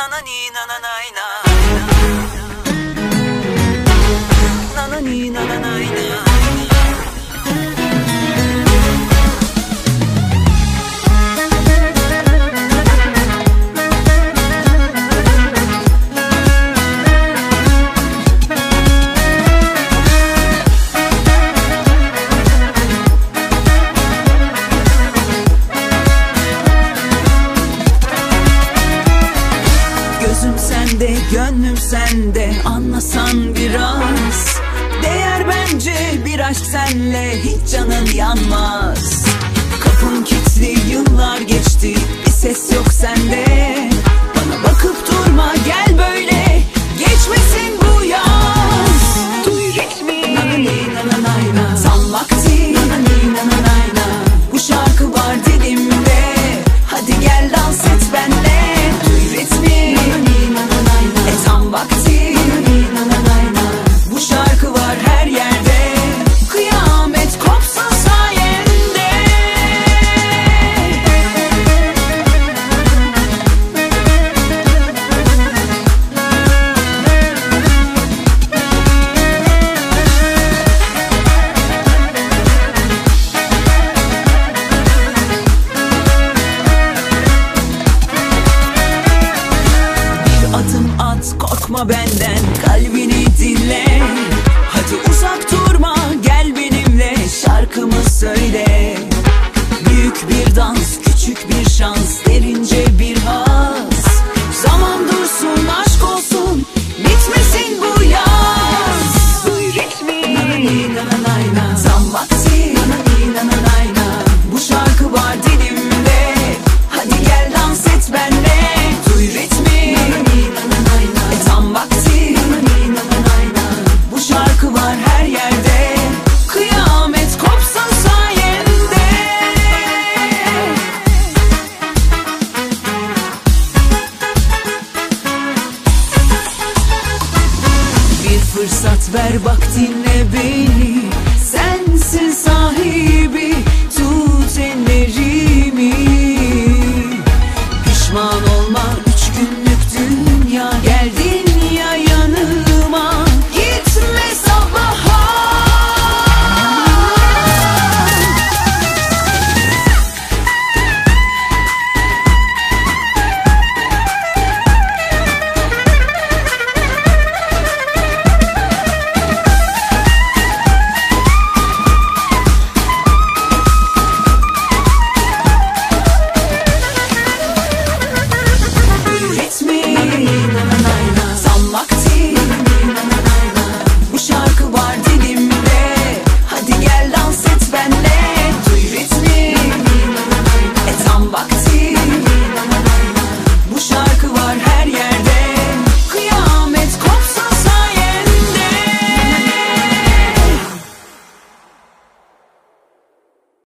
ななにならないな。Gönlüm sende anlasan biraz. Değer bence bir aşk senle hiç canın yanmaz. Kapım kilitli yıllar geçti. Kaçma benden kalbini dinle. Hadi uzak durma gel benimle. Şarkımı söyle. Büyük bir dans küçük bir şans. ver bak dinle beni Sensiz